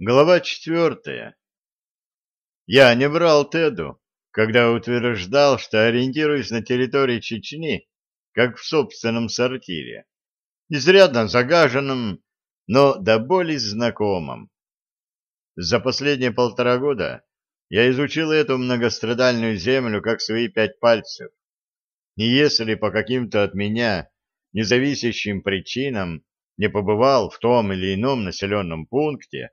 Глава четвертая. Я не врал Теду, когда утверждал, что ориентируюсь на территории Чечни, как в собственном сортире, изрядно загаженном, но до боли знакомом. За последние полтора года я изучил эту многострадальную землю как свои пять пальцев. И если по каким-то от меня независящим причинам не побывал в том или ином населенном пункте,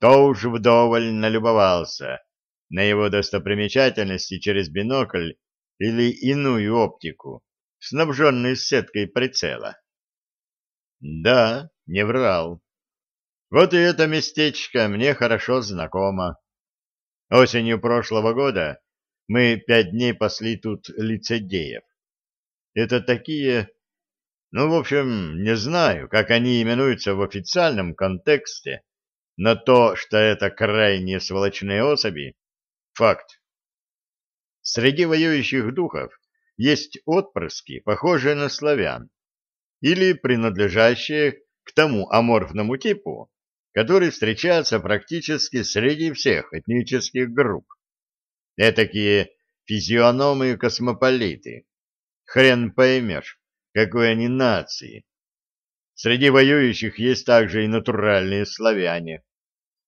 то уж вдоволь налюбовался на его достопримечательности через бинокль или иную оптику, снабженную сеткой прицела. Да, не врал. Вот и это местечко мне хорошо знакомо. Осенью прошлого года мы пять дней пасли тут лицедеев. Это такие... Ну, в общем, не знаю, как они именуются в официальном контексте, но то, что это крайне сволочные особи, факт. Среди воюющих духов есть отпрыски, похожие на славян, или принадлежащие к тому аморфному типу, который встречается практически среди всех этнических групп. Этакие физиономы-космополиты. Хрен поймешь, какой они нации. Среди воюющих есть также и натуральные славяне,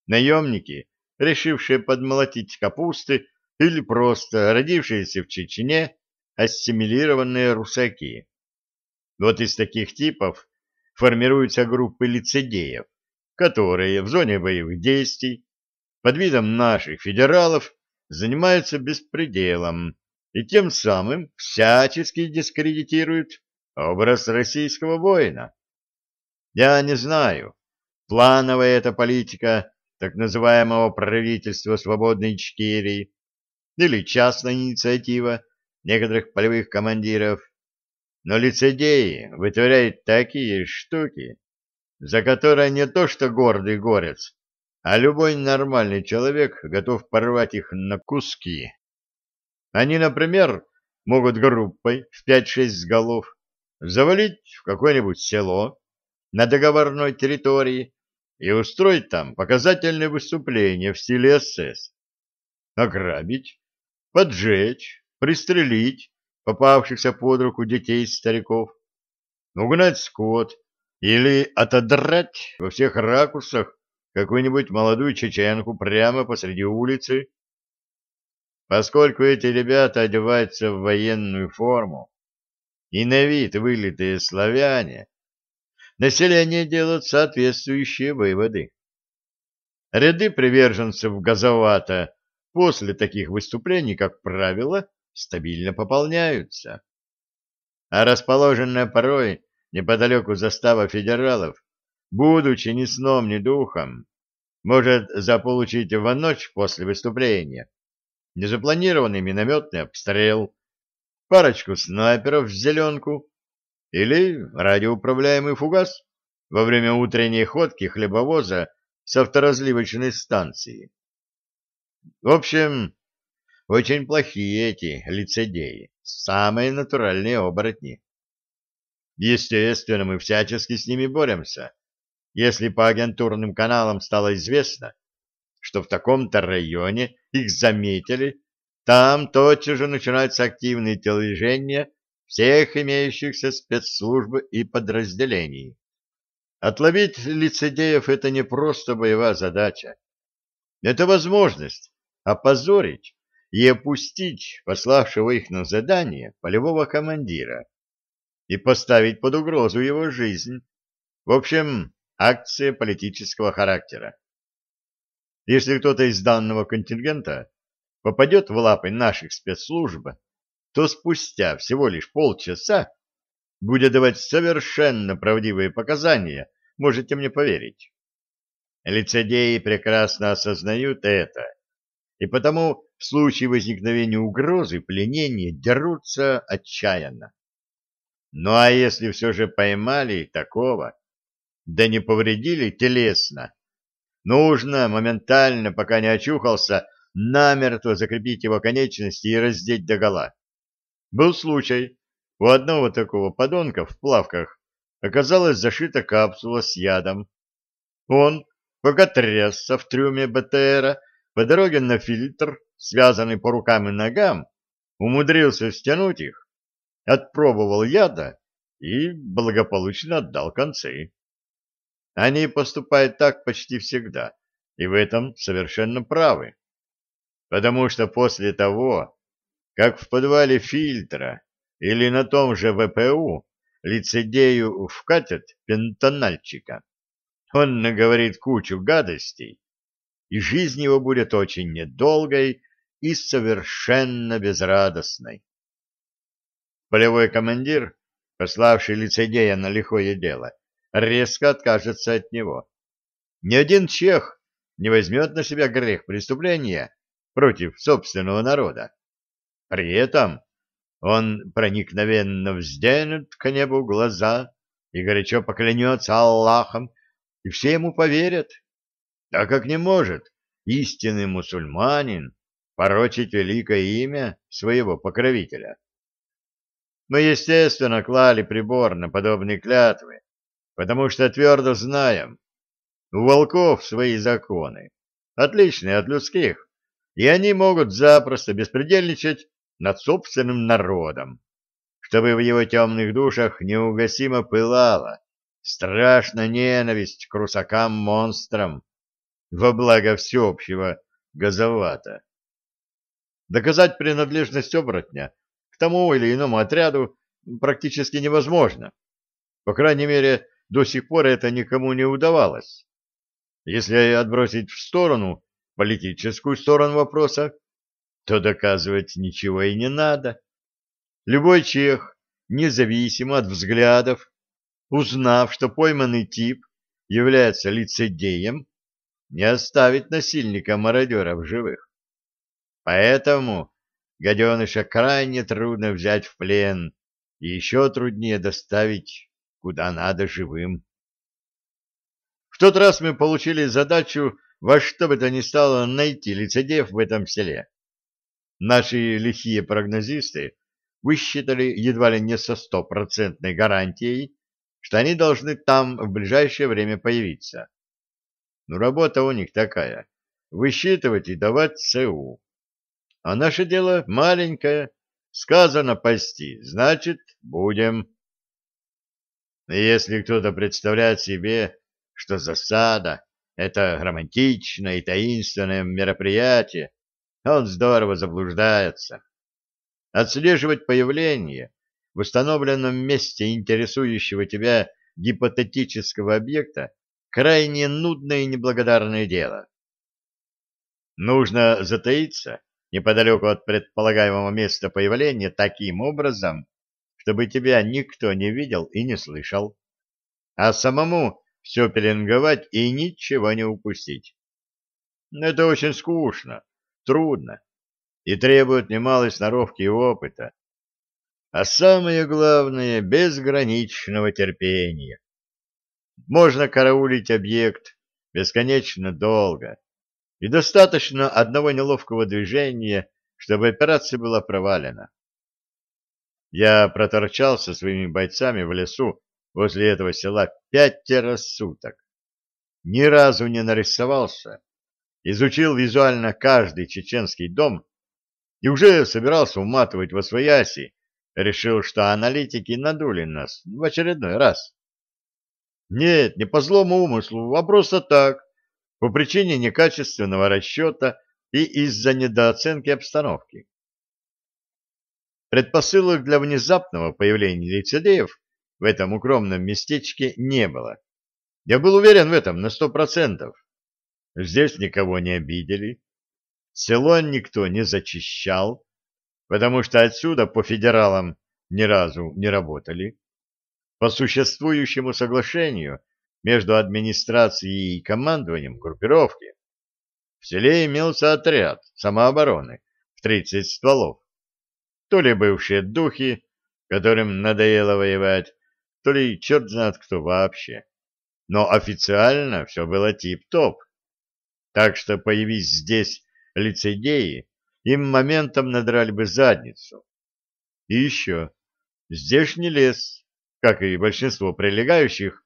наемники, решившие подмолотить капусты, или просто родившиеся в Чечне ассимилированные русаки. Вот из таких типов формируются группы лицедеев, которые в зоне боевых действий под видом наших федералов занимаются беспределом и тем самым всячески дискредитируют образ российского воина. Я не знаю, плановая эта политика так называемого правительства свободной Ичкерии или частная инициатива некоторых полевых командиров, но лицедеи вытворяют такие штуки, за которые не то что гордый горец, а любой нормальный человек готов порвать их на куски. Они, например, могут группой в 5-6 голов завалить в какое-нибудь село на договорной территории и устроить там показательное выступление в стиле СС. Ограбить, поджечь, пристрелить попавшихся под руку детей и стариков, угнать скот или отодрать во всех ракурсах какую-нибудь молодую чеченку прямо посреди улицы. Поскольку эти ребята одеваются в военную форму и на вид вылитые славяне, население делает соответствующие выводы. Ряды приверженцев газовата после таких выступлений, как правило, стабильно пополняются. А расположенная порой неподалеку застава федералов, будучи ни сном, ни духом, может заполучить в ночь после выступления незапланированный минометный обстрел, парочку снайперов в зеленку или радиоуправляемый фугас во время утренней ходки хлебовоза с авторазливочной станции. В общем, очень плохие эти лицедеи, самые натуральные оборотни. Естественно, мы всячески с ними боремся. Если по агентурным каналам стало известно, что в таком-то районе их заметили, там тотчас же начинаются активные телодвижения всех имеющихся спецслужб и подразделений. Отловить лицедеев — это не просто боевая задача. Это возможность опозорить и опустить пославшего их на задание полевого командира и поставить под угрозу его жизнь. В общем, акция политического характера. Если кто-то из данного контингента попадет в лапы наших спецслужб, то спустя всего лишь полчаса будет давать совершенно правдивые показания, можете мне поверить. Лицедеи прекрасно осознают это, и потому в случае возникновения угрозы пленения дерутся отчаянно. Ну а если все же поймали такого, да не повредили телесно, нужно моментально, пока не очухался, намертво закрепить его конечности и раздеть догола. Был случай, у одного такого подонка в плавках оказалась зашита капсула с ядом. Он, пока трясся в трюме БТРа по дороге на фильтр, связанный по рукам и ногам, умудрился стянуть их, отпробовал яда и благополучно отдал концы. Они поступают так почти всегда, и в этом совершенно правы. Потому что после того, как в подвале фильтра или на том же ВПУ лицедею вкатят пентональчика, он наговорит кучу гадостей, и жизнь его будет очень недолгой и совершенно безрадостной. Полевой командир, пославший лицедея на лихое дело, резко откажется от него. Ни один чех не возьмет на себя грех преступления против собственного народа. При этом он проникновенно взденет к небу глаза и горячо поклянется Аллахом, и все ему поверят, так как не может истинный мусульманин порочить великое имя своего покровителя. Мы, естественно, клали прибор на подобные клятвы, потому что твердо знаем, у волков свои законы, отличные от людских, и они могут запросто беспредельничать над собственным народом, чтобы в его темных душах неугасимо пылала страшная ненависть к русакам-монстрам во благо всеобщего газовата. Доказать принадлежность оборотня к тому или иному отряду практически невозможно. По крайней мере, до сих пор это никому не удавалось. Если отбросить в сторону политическую сторону вопроса, то доказывать ничего и не надо. Любой чех, независимо от взглядов, узнав, что пойманный тип является лицедеем, не оставит насильника-мародера в живых. Поэтому гаденыша крайне трудно взять в плен и еще труднее доставить куда надо живым. В тот раз мы получили задачу во что бы то ни стало найти лицедеев в этом селе. Наши лихие прогнозисты высчитали едва ли не со стопроцентной гарантией, что они должны там в ближайшее время появиться. Но работа у них такая — высчитывать и давать ЦУ. А наше дело маленькое, сказано пасти, значит, будем. Если кто-то представляет себе, что засада — это романтичное и таинственное мероприятие, он здорово заблуждается. Отслеживать появление в установленном месте интересующего тебя гипотетического объекта крайне нудное и неблагодарное дело. Нужно затаиться неподалеку от предполагаемого места появления таким образом, чтобы тебя никто не видел и не слышал, а самому все пеленговать и ничего не упустить. Это очень скучно, трудно и требует немалой сноровки и опыта, а самое главное — безграничного терпения. Можно караулить объект бесконечно долго, и достаточно одного неловкого движения, чтобы операция была провалена. Я проторчал со своими бойцами в лесу возле этого села пятеро суток. Ни разу не нарисовался, изучил визуально каждый чеченский дом и уже собирался уматывать во свояси, решил, что аналитики надули нас в очередной раз. Нет, не по злому умыслу, а просто так, по причине некачественного расчета и из-за недооценки обстановки. Предпосылок для внезапного появления лицедеев в этом укромном местечке не было. Я был уверен в этом на сто процентов. Здесь никого не обидели, село никто не зачищал, потому что отсюда по федералам ни разу не работали. По существующему соглашению между администрацией и командованием группировки в селе имелся отряд самообороны в 30 стволов. То ли бывшие духи, которым надоело воевать, то ли черт знает кто вообще. Но официально все было тип-топ. Так что появись здесь лицедеи, им моментом надрали бы задницу. И еще, здешний лес, как и большинство прилегающих,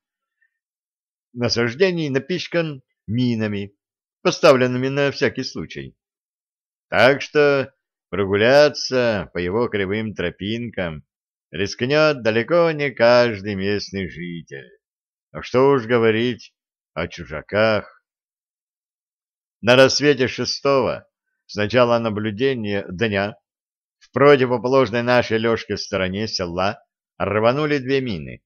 насаждений напичкан минами, поставленными на всякий случай. Так что прогуляться по его кривым тропинкам рискнет далеко не каждый местный житель. А что уж говорить о чужаках. На рассвете шестого, с начала наблюдения дня, в противоположной нашей Лешке стороне села рванули две мины.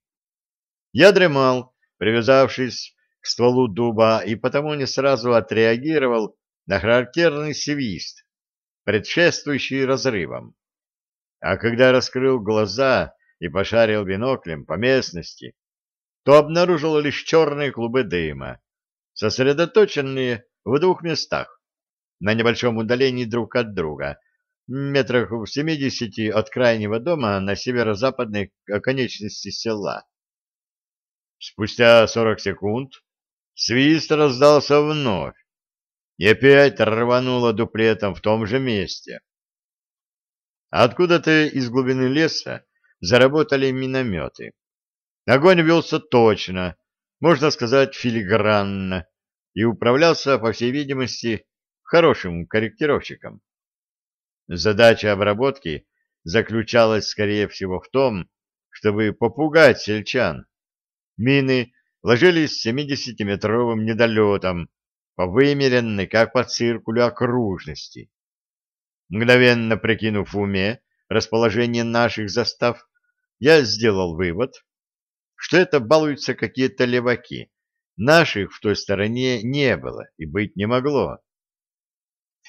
Я дремал, привязавшись к стволу дуба, и потому не сразу отреагировал на характерный свист, предшествующий разрывам. А когда раскрыл глаза и пошарил биноклем по местности, то обнаружил лишь черные клубы дыма, сосредоточенные в двух местах, на небольшом удалении друг от друга, метрах в семидесяти от крайнего дома на северо-западной оконечности села. Спустя сорок секунд свист раздался вновь, и опять рвануло дуплетом в том же месте. Откуда-то из глубины леса заработали минометы. Огонь велся точно, можно сказать, филигранно, и управлялся, по всей видимости, хорошим корректировщиком. Задача обработки заключалась, скорее всего, в том, чтобы попугать сельчан. Мины ложились 70-метровым недолетом по вымеренной, как по циркулю, окружности. Мгновенно прикинув в уме расположение наших застав, я сделал вывод, что это балуются какие-то леваки. Наших в той стороне не было и быть не могло.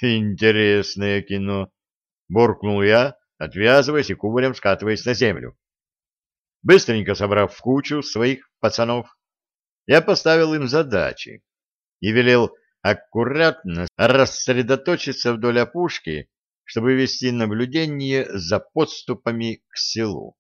«Интересное кино», — буркнул я, отвязываясь и кубарем скатываясь на землю. Быстренько собрав в кучу своих пацанов, я поставил им задачи и велел аккуратно рассредоточиться вдоль опушки, чтобы вести наблюдение за подступами к селу.